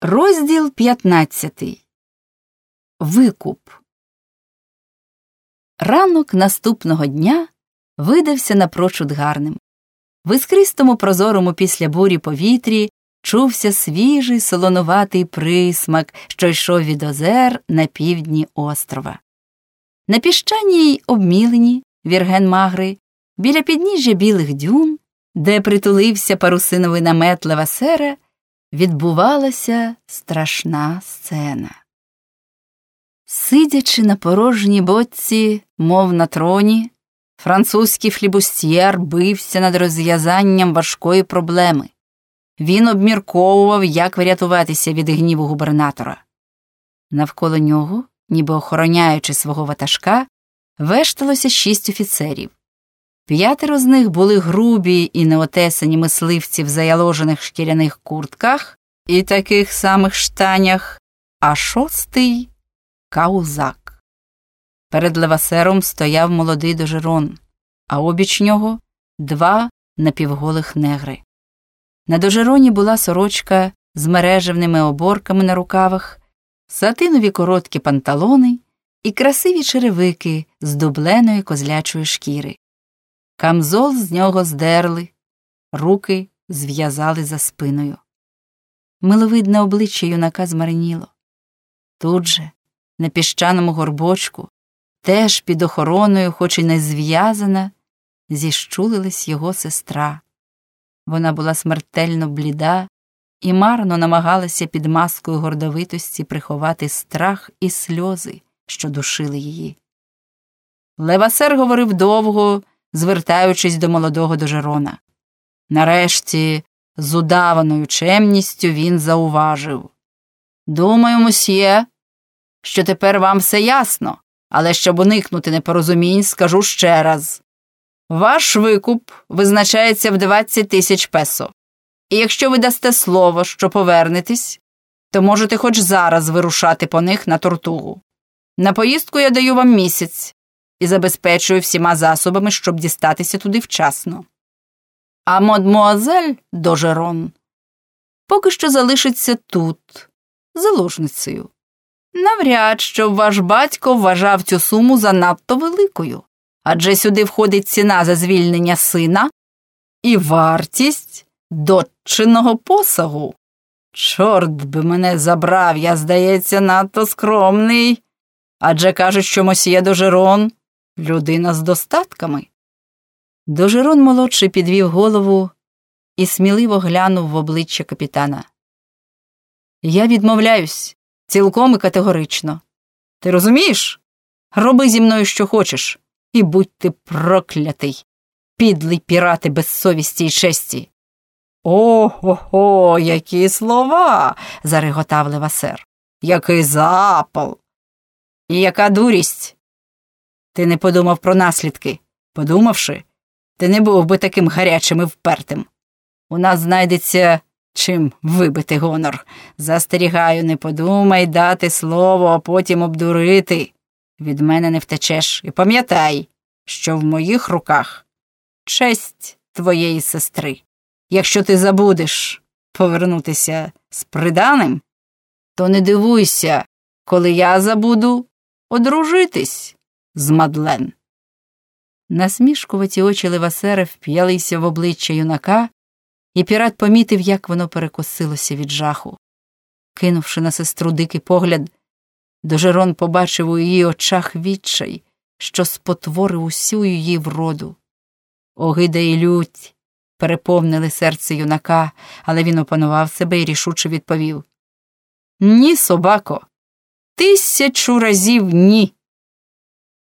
Розділ 15. Викуп. Ранок наступного дня видався напрочуд гарним. В іскристому прозорому після бурі повітрі чувся свіжий солонуватий присмак, що йшов від озер на півдні острова. На піщаній обмілені Вірген Магри, біля підніжжя білих дюн, де притулився парусиновий намет Левасера, відбувалася страшна сцена. Сидячи на порожній боці, мов на троні, французький флібустьєр бився над розв'язанням важкої проблеми. Він обмірковував, як врятуватися від гніву губернатора. Навколо нього, ніби охороняючи свого ватажка, вешталося шість офіцерів. П'ятеро з них були грубі і неотесані мисливці в заяложених шкіряних куртках і таких самих штанях, а шостий каузак. Перед левасером стояв молодий дожерон, а обіч нього два напівголих негри. На дожероні була сорочка з мережевними оборками на рукавах, сатинові короткі панталони і красиві черевики з дубленої козлячої шкіри. Камзол з нього здерли, руки зв'язали за спиною. Миловидне обличчя юнака змарніло. Тут же, на піщаному горбочку, теж під охороною, хоч і не зв'язана, зіщулилась його сестра. Вона була смертельно бліда і марно намагалася під маскою гордовитості приховати страх і сльози, що душили її. Левасер говорив довго звертаючись до молодого дожерона. Нарешті, з удаваною чемністю він зауважив Думаю, мосьє, що тепер вам все ясно, але щоб уникнути непорозумінь, скажу ще раз. Ваш викуп визначається в 20 тисяч песо. І якщо ви дасте слово, що повернетесь, то можете хоч зараз вирушати по них на тортугу. На поїздку я даю вам місяць, і забезпечую всіма засобами, щоб дістатися туди вчасно. А мадмуазель Дожерон поки що залишиться тут, заложницею. Навряд щоб ваш батько вважав цю суму занадто великою, адже сюди входить ціна за звільнення сина і вартість дочинного посагу. Чорт би мене забрав, я, здається, надто скромний. Адже кажуть, що мосьє Дожерон людина з достатками. Дожерон молодший підвів голову і сміливо глянув в обличчя капітана. Я відмовляюсь цілком і категорично. Ти розумієш? Роби зі мною, що хочеш, і будь ти проклятий, підлий пірати без совісті й честі. О хо хо які слова. зареготав Левасер. Який запал. І яка дурість. Ти не подумав про наслідки. Подумавши, ти не був би таким гарячим і впертим. У нас знайдеться чим вибити гонор. Застерігаю, не подумай дати слово, а потім обдурити. Від мене не втечеш. І пам'ятай, що в моїх руках честь твоєї сестри. Якщо ти забудеш повернутися з приданим, то не дивуйся, коли я забуду одружитись з Мадлен. Насмішкуваті очі Левасера вп'ялися в обличчя юнака, і пірат помітив, як воно перекосилося від жаху. Кинувши на сестру дикий погляд, Дожерон побачив у її очах відчай, що спотворив усю її вроду. Огида і лють переповнили серце юнака, але він опанував себе і рішуче відповів Ні, собако, тисячу разів ні.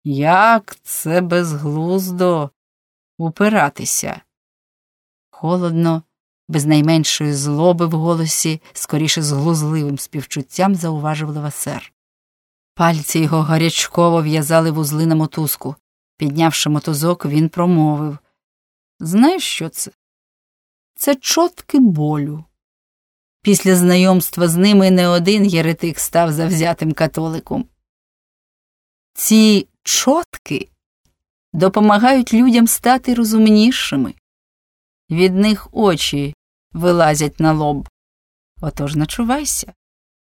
Як це безглуздо упиратися? Холодно, без найменшої злоби в голосі, скоріше з глузливим співчуттям зауважив Левасер. Пальці його гарячково в'язали вузли на мотузку. Піднявши мотузок, він промовив Знаєш, що це? Це чотки болю. Після знайомства з ними не один єретик став завзятим католиком. Ці чотки допомагають людям стати розумнішими. Від них очі вилазять на лоб. Отож начувайся.